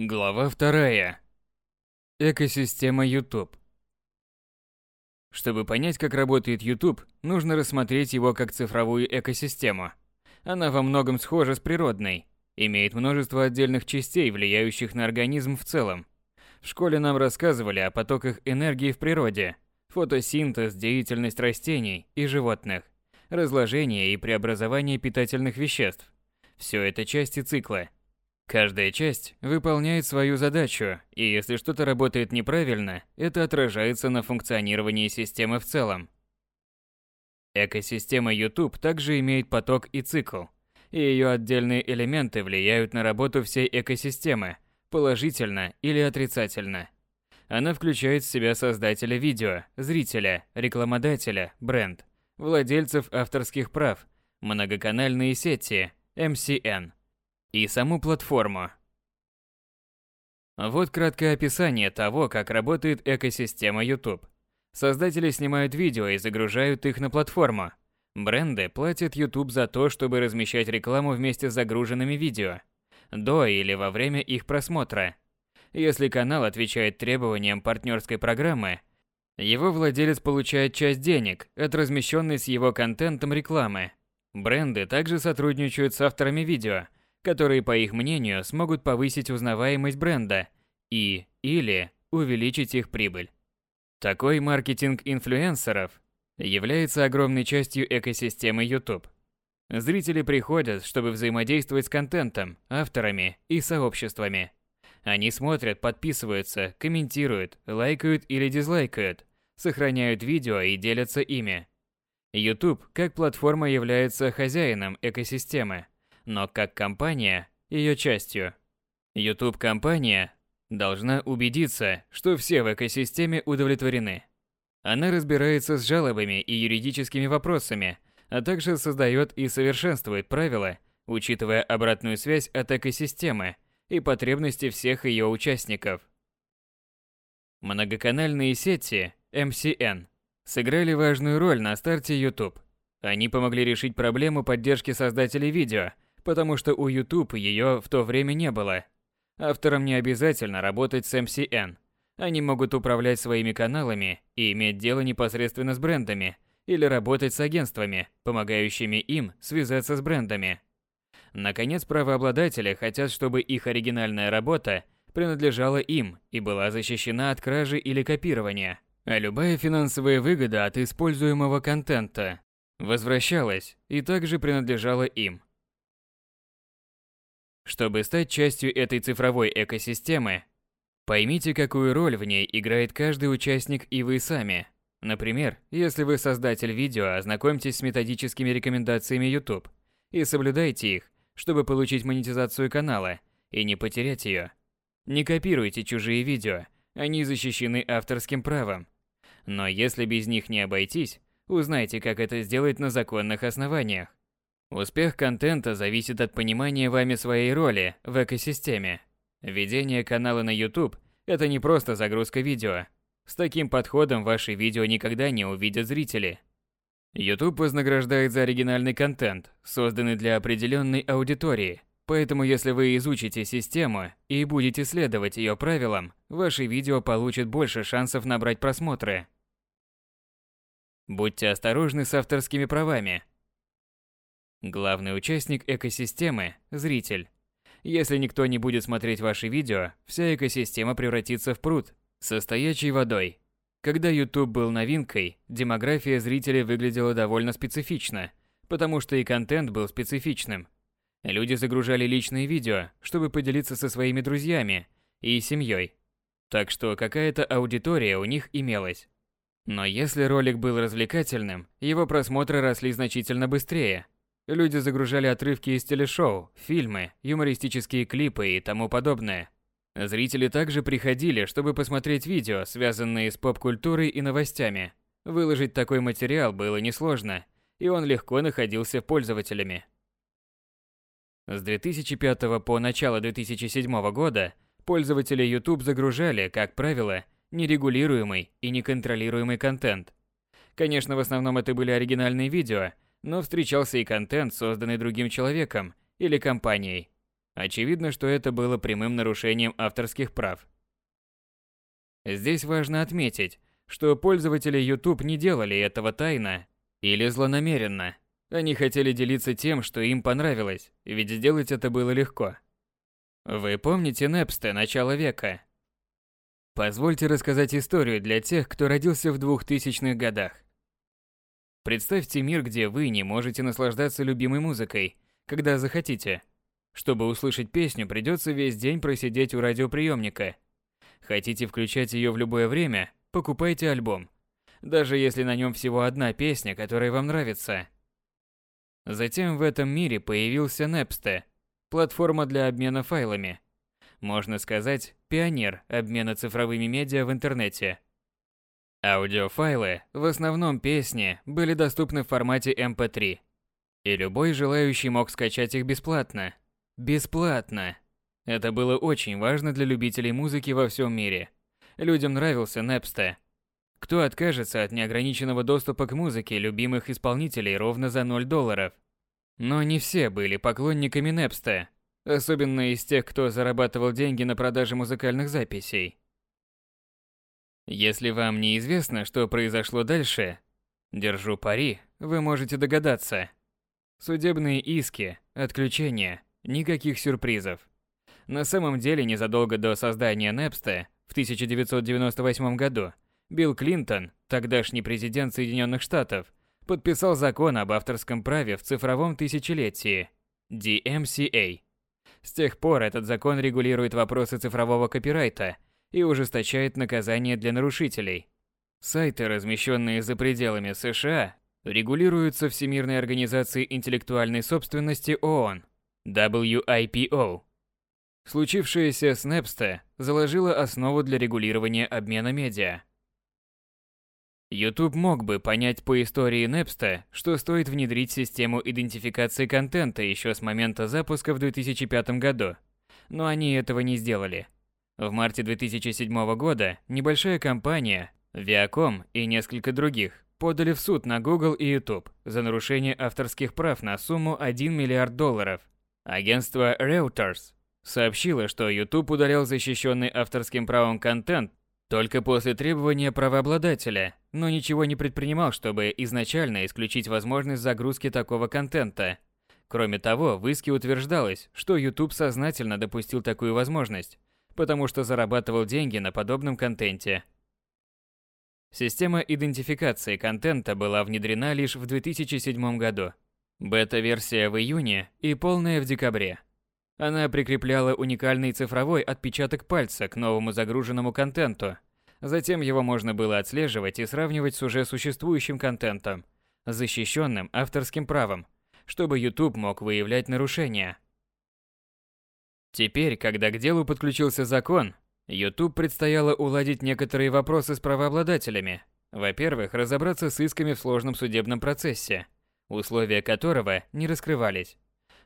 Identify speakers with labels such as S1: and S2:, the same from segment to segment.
S1: Глава вторая. Экосистема YouTube. Чтобы понять, как работает YouTube, нужно рассмотреть его как цифровую экосистему. Она во многом схожа с природной, имеет множество отдельных частей, влияющих на организм в целом. В школе нам рассказывали о потоках энергии в природе, фотосинтез, деятельность растений и животных, разложение и преобразование питательных веществ. Все это части цикла – Каждая часть выполняет свою задачу, и если что-то работает неправильно, это отражается на функционировании системы в целом. Экосистема YouTube также имеет поток и цикл, и ее отдельные элементы влияют на работу всей экосистемы, положительно или отрицательно. Она включает в себя создателя видео, зрителя, рекламодателя, бренд, владельцев авторских прав, многоканальные сети, MCN – и саму платформу. Вот краткое описание того, как работает экосистема YouTube. Создатели снимают видео и загружают их на платформу. Бренды платят YouTube за то, чтобы размещать рекламу вместе с загруженными видео, до или во время их просмотра. Если канал отвечает требованиям партнерской программы, его владелец получает часть денег от размещенной с его контентом рекламы. Бренды также сотрудничают с авторами видео – которые, по их мнению, смогут повысить узнаваемость бренда и или увеличить их прибыль. Такой маркетинг инфлюенсеров является огромной частью экосистемы YouTube. Зрители приходят, чтобы взаимодействовать с контентом, авторами и сообществами. Они смотрят, подписываются, комментируют, лайкают или дизлайкают, сохраняют видео и делятся ими. YouTube как платформа является хозяином экосистемы – но как компания, ее частью. YouTube-компания должна убедиться, что все в экосистеме удовлетворены. Она разбирается с жалобами и юридическими вопросами, а также создает и совершенствует правила, учитывая обратную связь от экосистемы и потребности всех ее участников. Многоканальные сети MCN сыграли важную роль на старте YouTube. Они помогли решить проблему поддержки создателей видео – потому что у YouTube ее в то время не было. Авторам не обязательно работать с MCN. Они могут управлять своими каналами и иметь дело непосредственно с брендами или работать с агентствами, помогающими им связаться с брендами. Наконец, правообладатели хотят, чтобы их оригинальная работа принадлежала им и была защищена от кражи или копирования. А любая финансовая выгода от используемого контента возвращалась и также принадлежала им. Чтобы стать частью этой цифровой экосистемы, поймите, какую роль в ней играет каждый участник и вы сами. Например, если вы создатель видео, ознакомьтесь с методическими рекомендациями YouTube и соблюдайте их, чтобы получить монетизацию канала и не потерять ее. Не копируйте чужие видео, они защищены авторским правом. Но если без них не обойтись, узнайте, как это сделать на законных основаниях. Успех контента зависит от понимания вами своей роли в экосистеме. Ведение канала на YouTube – это не просто загрузка видео. С таким подходом ваши видео никогда не увидят зрители. YouTube вознаграждает за оригинальный контент, созданный для определенной аудитории. Поэтому если вы изучите систему и будете следовать ее правилам, ваши видео получат больше шансов набрать просмотры. Будьте осторожны с авторскими правами – Главный участник экосистемы – зритель. Если никто не будет смотреть ваши видео, вся экосистема превратится в пруд со стоячей водой. Когда YouTube был новинкой, демография зрителей выглядела довольно специфично, потому что и контент был специфичным. Люди загружали личные видео, чтобы поделиться со своими друзьями и семьей. Так что какая-то аудитория у них имелась. Но если ролик был развлекательным, его просмотры росли значительно быстрее – Люди загружали отрывки из телешоу, фильмы, юмористические клипы и тому подобное. Зрители также приходили, чтобы посмотреть видео, связанные с поп-культурой и новостями. Выложить такой материал было несложно, и он легко находился пользователями. С 2005 по начало 2007 года пользователи YouTube загружали, как правило, нерегулируемый и неконтролируемый контент. Конечно, в основном это были оригинальные видео – но встречался и контент, созданный другим человеком или компанией. Очевидно, что это было прямым нарушением авторских прав. Здесь важно отметить, что пользователи YouTube не делали этого тайно или злонамеренно. Они хотели делиться тем, что им понравилось, ведь сделать это было легко. Вы помните Непста начала века? Позвольте рассказать историю для тех, кто родился в 2000-х годах. Представьте мир, где вы не можете наслаждаться любимой музыкой, когда захотите. Чтобы услышать песню, придется весь день просидеть у радиоприемника. Хотите включать ее в любое время? Покупайте альбом. Даже если на нем всего одна песня, которая вам нравится. Затем в этом мире появился Napster, платформа для обмена файлами. Можно сказать, пионер обмена цифровыми медиа в интернете. Аудиофайлы, в основном песни, были доступны в формате MP3. Эм И любой желающий мог скачать их бесплатно. Бесплатно! Это было очень важно для любителей музыки во всем мире. Людям нравился Napster. Кто откажется от неограниченного доступа к музыке любимых исполнителей ровно за 0 долларов? Но не все были поклонниками Napster, особенно из тех, кто зарабатывал деньги на продаже музыкальных записей. Если вам не известно, что произошло дальше, держу пари, вы можете догадаться. Судебные иски, отключения, никаких сюрпризов. На самом деле, незадолго до создания Непста в 1998 году Билл Клинтон, тогдашний президент Соединенных Штатов, подписал закон об авторском праве в цифровом тысячелетии DMCA. С тех пор этот закон регулирует вопросы цифрового копирайта – и ужесточает наказание для нарушителей. Сайты, размещенные за пределами США, регулируются Всемирной организацией интеллектуальной собственности ООН, WIPO. Случившееся с Napster заложило основу для регулирования обмена медиа. YouTube мог бы понять по истории Napster, что стоит внедрить систему идентификации контента еще с момента запуска в 2005 году, но они этого не сделали – в марте 2007 года небольшая компания, Viacom и несколько других, подали в суд на Google и YouTube за нарушение авторских прав на сумму 1 миллиард долларов. Агентство Reuters сообщило, что YouTube удалял защищенный авторским правом контент только после требования правообладателя, но ничего не предпринимал, чтобы изначально исключить возможность загрузки такого контента. Кроме того, в иске утверждалось, что YouTube сознательно допустил такую возможность, потому что зарабатывал деньги на подобном контенте. Система идентификации контента была внедрена лишь в 2007 году. Бета-версия в июне и полная в декабре. Она прикрепляла уникальный цифровой отпечаток пальца к новому загруженному контенту. Затем его можно было отслеживать и сравнивать с уже существующим контентом, защищенным авторским правом, чтобы YouTube мог выявлять нарушения. Теперь, когда к делу подключился закон, YouTube предстояло уладить некоторые вопросы с правообладателями. Во-первых, разобраться с исками в сложном судебном процессе, условия которого не раскрывались.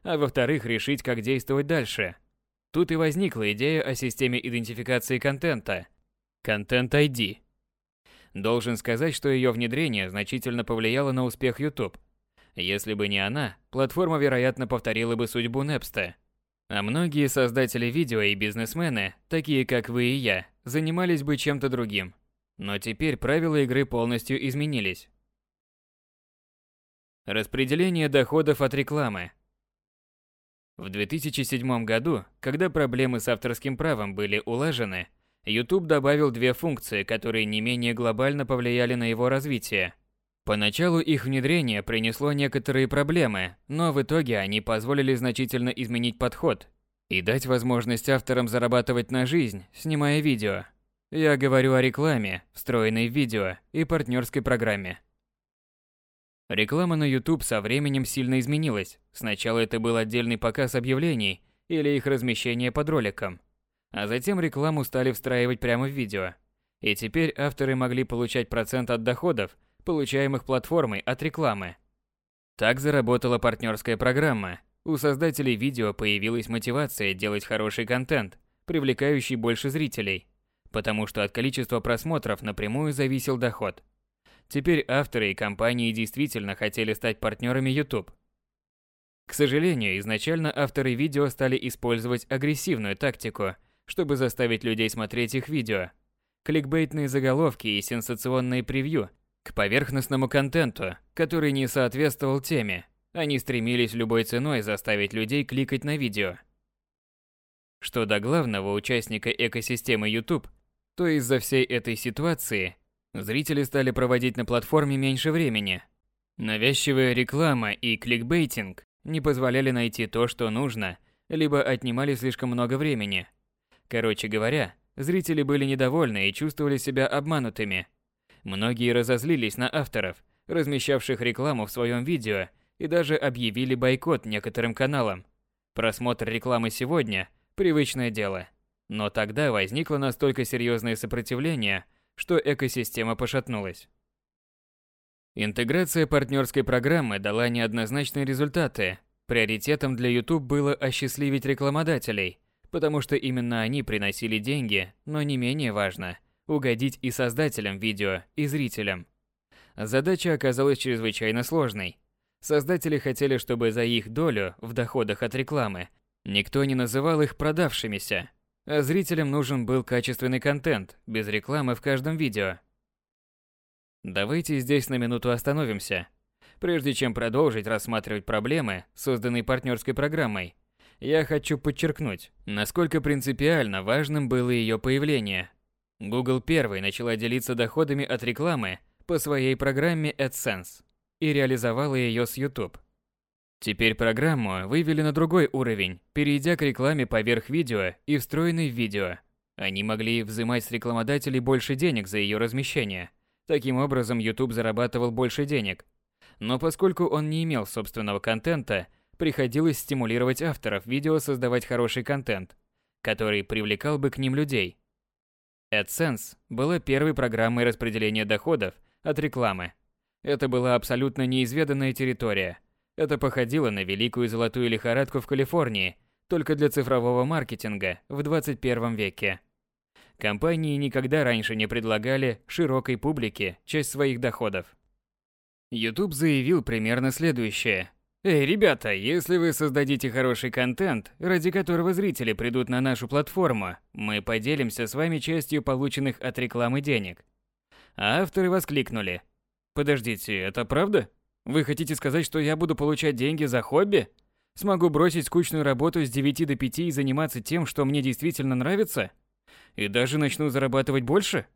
S1: А во-вторых, решить, как действовать дальше. Тут и возникла идея о системе идентификации контента – Content ID. Должен сказать, что ее внедрение значительно повлияло на успех YouTube. Если бы не она, платформа, вероятно, повторила бы судьбу Непста – а многие создатели видео и бизнесмены, такие как вы и я, занимались бы чем-то другим. Но теперь правила игры полностью изменились. Распределение доходов от рекламы. В 2007 году, когда проблемы с авторским правом были улажены, YouTube добавил две функции, которые не менее глобально повлияли на его развитие – Поначалу их внедрение принесло некоторые проблемы, но в итоге они позволили значительно изменить подход и дать возможность авторам зарабатывать на жизнь, снимая видео. Я говорю о рекламе, встроенной в видео, и партнерской программе. Реклама на YouTube со временем сильно изменилась. Сначала это был отдельный показ объявлений или их размещение под роликом, а затем рекламу стали встраивать прямо в видео. И теперь авторы могли получать процент от доходов – получаемых платформой от рекламы. Так заработала партнерская программа. У создателей видео появилась мотивация делать хороший контент, привлекающий больше зрителей, потому что от количества просмотров напрямую зависел доход. Теперь авторы и компании действительно хотели стать партнерами YouTube. К сожалению, изначально авторы видео стали использовать агрессивную тактику, чтобы заставить людей смотреть их видео. Кликбейтные заголовки и сенсационные превью к поверхностному контенту, который не соответствовал теме. Они стремились любой ценой заставить людей кликать на видео. Что до главного участника экосистемы YouTube, то из-за всей этой ситуации зрители стали проводить на платформе меньше времени. Навязчивая реклама и кликбейтинг не позволяли найти то, что нужно, либо отнимали слишком много времени. Короче говоря, зрители были недовольны и чувствовали себя обманутыми. Многие разозлились на авторов, размещавших рекламу в своем видео, и даже объявили бойкот некоторым каналам. Просмотр рекламы сегодня – Привычное дело. Но тогда возникло настолько серьезное сопротивление, что экосистема пошатнулась. Интеграция партнерской программы дала неоднозначные результаты. Приоритетом для YouTube было осчастливить рекламодателей, потому что именно они приносили деньги, но не менее важно – угодить и создателям видео, и зрителям. Задача оказалась чрезвычайно сложной. Создатели хотели, чтобы за их долю в доходах от рекламы Никто не называл их продавшимися, а зрителям нужен был качественный контент, без рекламы в каждом видео. Давайте здесь на минуту остановимся. Прежде чем продолжить рассматривать проблемы, созданные партнерской программой, я хочу подчеркнуть, насколько принципиально важным было ее появление. Google первой начала делиться доходами от рекламы по своей программе AdSense и реализовала ее с YouTube. Теперь программу вывели на другой уровень, перейдя к рекламе поверх видео и встроенной в видео. Они могли взимать с рекламодателей больше денег за ее размещение. Таким образом, YouTube зарабатывал больше денег. Но поскольку он не имел собственного контента, приходилось стимулировать авторов видео создавать хороший контент, который привлекал бы к ним людей. AdSense была первой программой распределения доходов от рекламы. Это была абсолютно неизведанная территория – это походило на великую золотую лихорадку в Калифорнии, только для цифрового маркетинга в 21 веке. Компании никогда раньше не предлагали широкой публике часть своих доходов. YouTube заявил примерно следующее. Эй, ребята, если вы создадите хороший контент, ради которого зрители придут на нашу платформу, мы поделимся с вами частью полученных от рекламы денег. А авторы воскликнули. Подождите, это правда? Вы хотите сказать, что я буду получать деньги за хобби? Смогу бросить скучную работу с 9 до 5 и заниматься тем, что мне действительно нравится? И даже начну зарабатывать больше?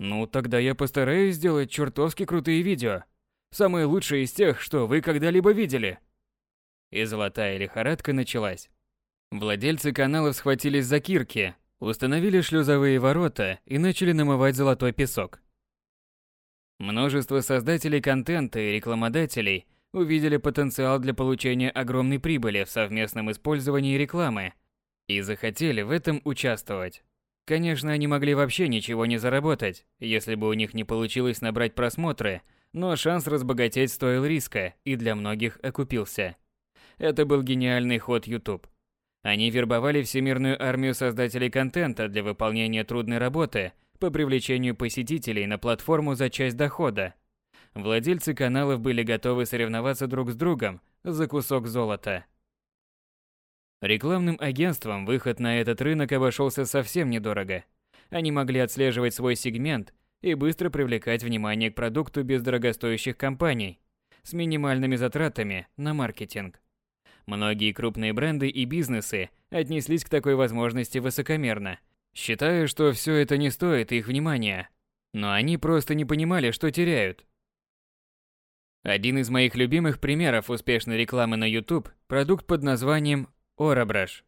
S1: Ну, тогда я постараюсь сделать чертовски крутые видео. Самые лучшие из тех, что вы когда-либо видели. И золотая лихорадка началась. Владельцы каналов схватились за кирки, установили шлюзовые ворота и начали намывать золотой песок. Множество создателей контента и рекламодателей увидели потенциал для получения огромной прибыли в совместном использовании рекламы и захотели в этом участвовать. Конечно, они могли вообще ничего не заработать, если бы у них не получилось набрать просмотры, но шанс разбогатеть стоил риска и для многих окупился. Это был гениальный ход YouTube. Они вербовали всемирную армию создателей контента для выполнения трудной работы – по привлечению посетителей на платформу за часть дохода. Владельцы каналов были готовы соревноваться друг с другом за кусок золота. Рекламным агентствам выход на этот рынок обошелся совсем недорого. Они могли отслеживать свой сегмент и быстро привлекать внимание к продукту без дорогостоящих компаний с минимальными затратами на маркетинг. Многие крупные бренды и бизнесы отнеслись к такой возможности высокомерно – Считаю, что все это не стоит их внимания. Но они просто не понимали, что теряют. Один из моих любимых примеров успешной рекламы на YouTube – продукт под названием Orabrush.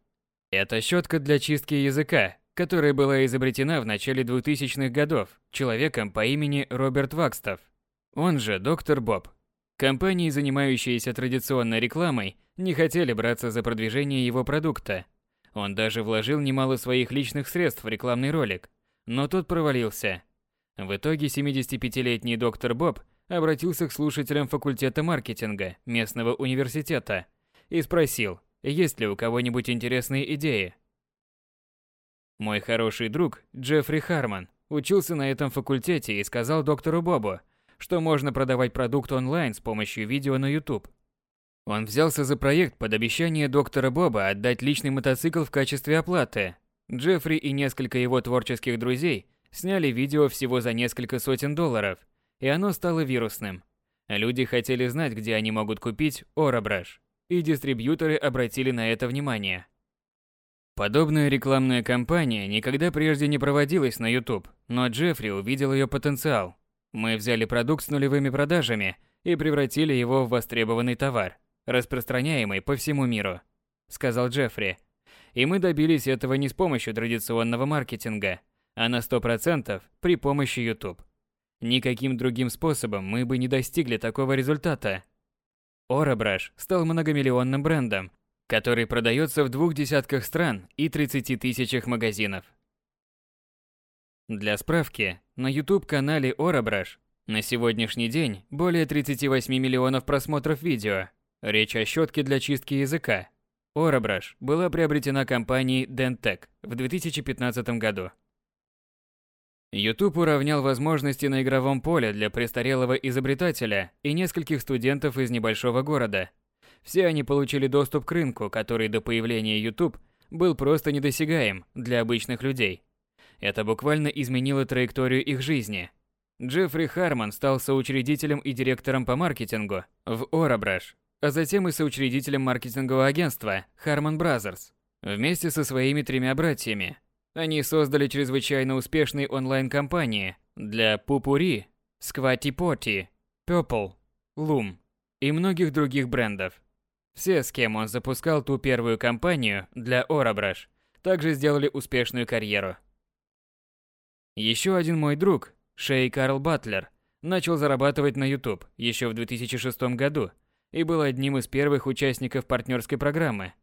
S1: Это щетка для чистки языка, которая была изобретена в начале 2000-х годов человеком по имени Роберт Вакстов, он же Доктор Боб. Компании, занимающиеся традиционной рекламой, не хотели браться за продвижение его продукта, он даже вложил немало своих личных средств в рекламный ролик, но тот провалился. В итоге 75-летний доктор Боб обратился к слушателям факультета маркетинга местного университета и спросил, есть ли у кого-нибудь интересные идеи. Мой хороший друг Джеффри Харман учился на этом факультете и сказал доктору Бобу, что можно продавать продукт онлайн с помощью видео на YouTube. Он взялся за проект под обещание доктора Боба отдать личный мотоцикл в качестве оплаты. Джеффри и несколько его творческих друзей сняли видео всего за несколько сотен долларов, и оно стало вирусным. Люди хотели знать, где они могут купить Оробраш, и дистрибьюторы обратили на это внимание. Подобная рекламная кампания никогда прежде не проводилась на YouTube, но Джеффри увидел ее потенциал. Мы взяли продукт с нулевыми продажами и превратили его в востребованный товар, распространяемый по всему миру, сказал Джеффри. И мы добились этого не с помощью традиционного маркетинга, а на 100% при помощи YouTube. Никаким другим способом мы бы не достигли такого результата. Оробраш стал многомиллионным брендом, который продается в двух десятках стран и 30 тысячах магазинов. Для справки, на YouTube-канале Оробраш на сегодняшний день более 38 миллионов просмотров видео. Речь о щетке для чистки языка. Оробраш была приобретена компанией Dentec в 2015 году. YouTube уравнял возможности на игровом поле для престарелого изобретателя и нескольких студентов из небольшого города – все они получили доступ к рынку, который до появления YouTube был просто недосягаем для обычных людей. Это буквально изменило траекторию их жизни. Джеффри Харман стал соучредителем и директором по маркетингу в Oробrush, а затем и соучредителем маркетингового агентства Harman Brothers. Вместе со своими тремя братьями они создали чрезвычайно успешные онлайн-компании для Пупури, Squatty Potty, Purple, Loom и многих других брендов. Все, с кем он запускал ту первую кампанию для Oробrush, также сделали успешную карьеру. Еще один мой друг, Шей Карл Батлер, начал зарабатывать на YouTube еще в 2006 году и был одним из первых участников партнерской программы.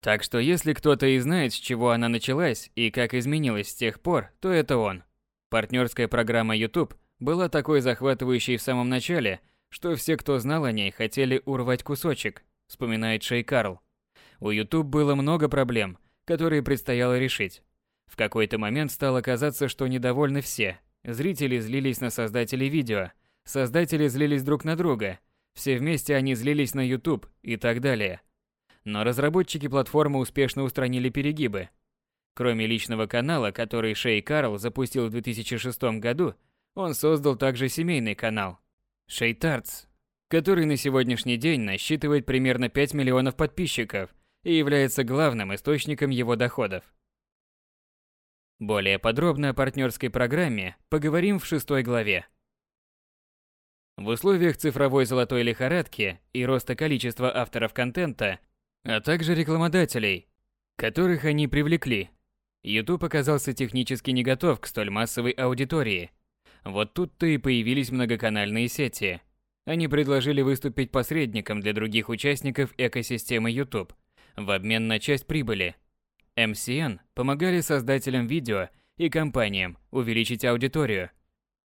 S1: Так что если кто-то и знает, с чего она началась и как изменилась с тех пор, то это он. Партнерская программа YouTube была такой захватывающей в самом начале, что все, кто знал о ней, хотели урвать кусочек – вспоминает Шей Карл. У YouTube было много проблем, которые предстояло решить. В какой-то момент стало казаться, что недовольны все. Зрители злились на создателей видео, создатели злились друг на друга, все вместе они злились на YouTube и так далее. Но разработчики платформы успешно устранили перегибы. Кроме личного канала, который Шей Карл запустил в 2006 году, он создал также семейный канал Шей Тартс, который на сегодняшний день насчитывает примерно 5 миллионов подписчиков и является главным источником его доходов. Более подробно о партнерской программе поговорим в шестой главе. В условиях цифровой золотой лихорадки и роста количества авторов контента, а также рекламодателей, которых они привлекли, YouTube оказался технически не готов к столь массовой аудитории. Вот тут-то и появились многоканальные сети – они предложили выступить посредником для других участников экосистемы YouTube в обмен на часть прибыли. MCN помогали создателям видео и компаниям увеличить аудиторию,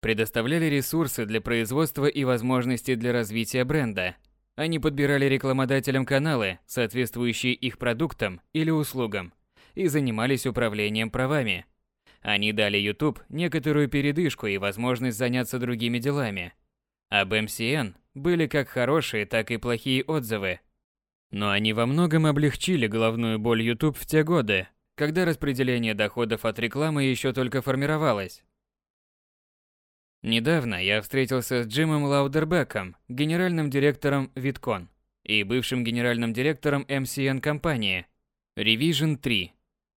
S1: предоставляли ресурсы для производства и возможности для развития бренда. Они подбирали рекламодателям каналы, соответствующие их продуктам или услугам, и занимались управлением правами. Они дали YouTube некоторую передышку и возможность заняться другими делами – об MCN были как хорошие, так и плохие отзывы. Но они во многом облегчили головную боль YouTube в те годы, когда распределение доходов от рекламы еще только формировалось. Недавно я встретился с Джимом Лаудербеком, генеральным директором Виткон и бывшим генеральным директором MCN компании Revision 3.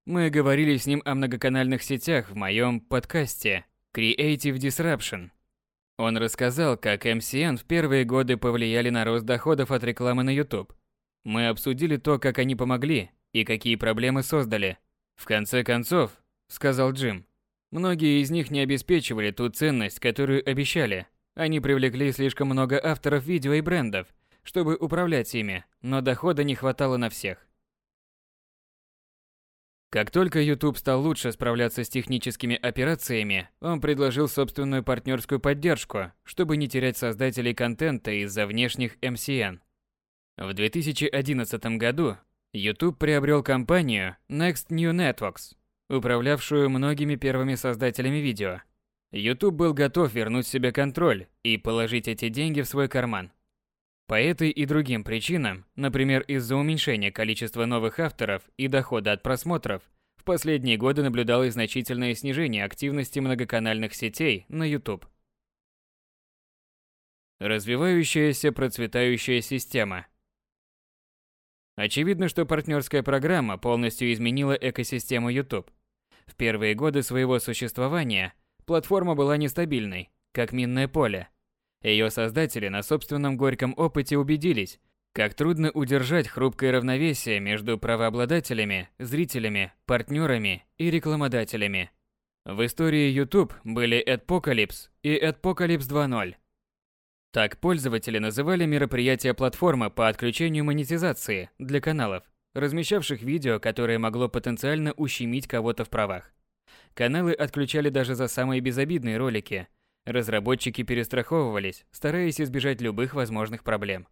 S1: Мы говорили с ним о многоканальных сетях в моем подкасте Creative Disruption – он рассказал, как MCN в первые годы повлияли на рост доходов от рекламы на YouTube. Мы обсудили то, как они помогли и какие проблемы создали. В конце концов, сказал Джим, многие из них не обеспечивали ту ценность, которую обещали. Они привлекли слишком много авторов видео и брендов, чтобы управлять ими, но дохода не хватало на всех. Как только YouTube стал лучше справляться с техническими операциями, он предложил собственную партнерскую поддержку, чтобы не терять создателей контента из-за внешних MCN. В 2011 году YouTube приобрел компанию Next New Networks, управлявшую многими первыми создателями видео. YouTube был готов вернуть себе контроль и положить эти деньги в свой карман. По этой и другим причинам, например, из-за уменьшения количества новых авторов и дохода от просмотров, в последние годы наблюдалось значительное снижение активности многоканальных сетей на YouTube. Развивающаяся процветающая система. Очевидно, что партнерская программа полностью изменила экосистему YouTube. В первые годы своего существования платформа была нестабильной, как минное поле – ее создатели на собственном горьком опыте убедились, как трудно удержать хрупкое равновесие между правообладателями, зрителями, партнерами и рекламодателями. В истории YouTube были Adpocalypse и Adpocalypse 2.0. Так пользователи называли мероприятия платформы по отключению монетизации для каналов, размещавших видео, которое могло потенциально ущемить кого-то в правах. Каналы отключали даже за самые безобидные ролики – Разработчики перестраховывались, стараясь избежать любых возможных проблем.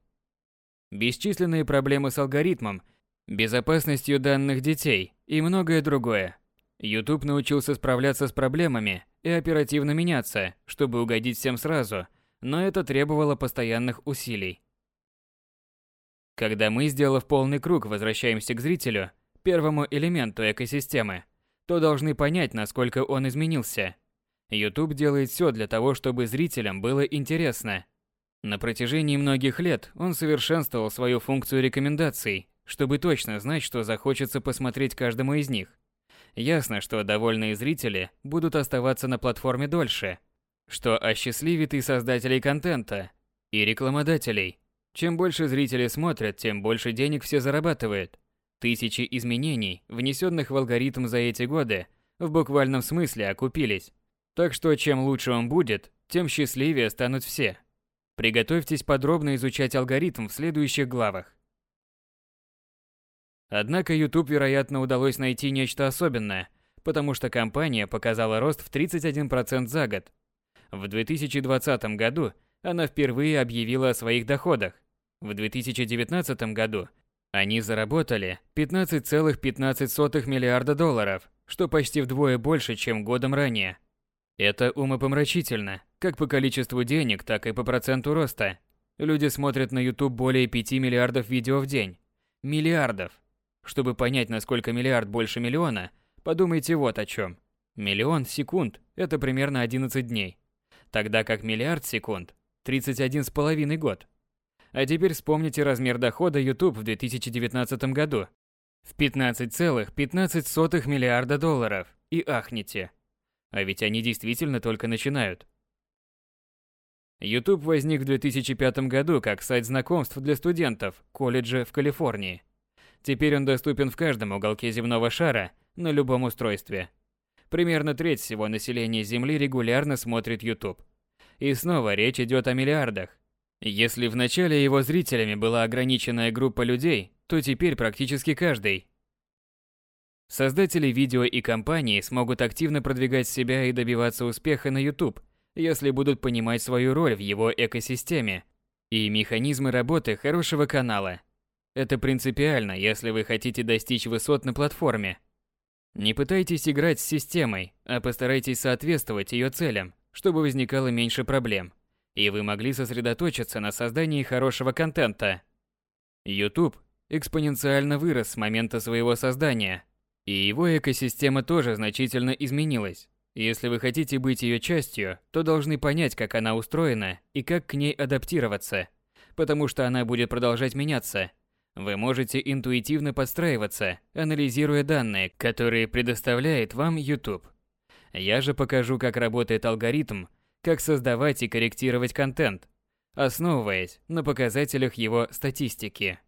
S1: Бесчисленные проблемы с алгоритмом, безопасностью данных детей и многое другое. YouTube научился справляться с проблемами и оперативно меняться, чтобы угодить всем сразу, но это требовало постоянных усилий. Когда мы, сделав полный круг, возвращаемся к зрителю, первому элементу экосистемы, то должны понять, насколько он изменился – YouTube делает все для того, чтобы зрителям было интересно. На протяжении многих лет он совершенствовал свою функцию рекомендаций, чтобы точно знать, что захочется посмотреть каждому из них. Ясно, что довольные зрители будут оставаться на платформе дольше, что осчастливит и создателей контента, и рекламодателей. Чем больше зрители смотрят, тем больше денег все зарабатывают. Тысячи изменений, внесенных в алгоритм за эти годы, в буквальном смысле окупились. Так что чем лучше он будет, тем счастливее станут все. Приготовьтесь подробно изучать алгоритм в следующих главах. Однако YouTube, вероятно, удалось найти нечто особенное, потому что компания показала рост в 31% за год. В 2020 году она впервые объявила о своих доходах. В 2019 году они заработали 15,15 ,15 миллиарда долларов, что почти вдвое больше, чем годом ранее. Это умопомрачительно, как по количеству денег, так и по проценту роста. Люди смотрят на YouTube более 5 миллиардов видео в день. Миллиардов. Чтобы понять, насколько миллиард больше миллиона, подумайте вот о чем. Миллион секунд – это примерно 11 дней. Тогда как миллиард секунд – 31 с половиной год. А теперь вспомните размер дохода YouTube в 2019 году в 15,15 ,15 миллиарда долларов и ахните – а ведь они действительно только начинают. YouTube возник в 2005 году как сайт знакомств для студентов колледжа в Калифорнии. Теперь он доступен в каждом уголке земного шара на любом устройстве. Примерно треть всего населения Земли регулярно смотрит YouTube. И снова речь идет о миллиардах. Если в начале его зрителями была ограниченная группа людей, то теперь практически каждый. Создатели видео и компании смогут активно продвигать себя и добиваться успеха на YouTube, если будут понимать свою роль в его экосистеме и механизмы работы хорошего канала. Это принципиально, если вы хотите достичь высот на платформе. Не пытайтесь играть с системой, а постарайтесь соответствовать ее целям, чтобы возникало меньше проблем, и вы могли сосредоточиться на создании хорошего контента. YouTube экспоненциально вырос с момента своего создания – и его экосистема тоже значительно изменилась. Если вы хотите быть ее частью, то должны понять, как она устроена и как к ней адаптироваться, потому что она будет продолжать меняться. Вы можете интуитивно подстраиваться, анализируя данные, которые предоставляет вам YouTube. Я же покажу, как работает алгоритм, как создавать и корректировать контент, основываясь на показателях его статистики.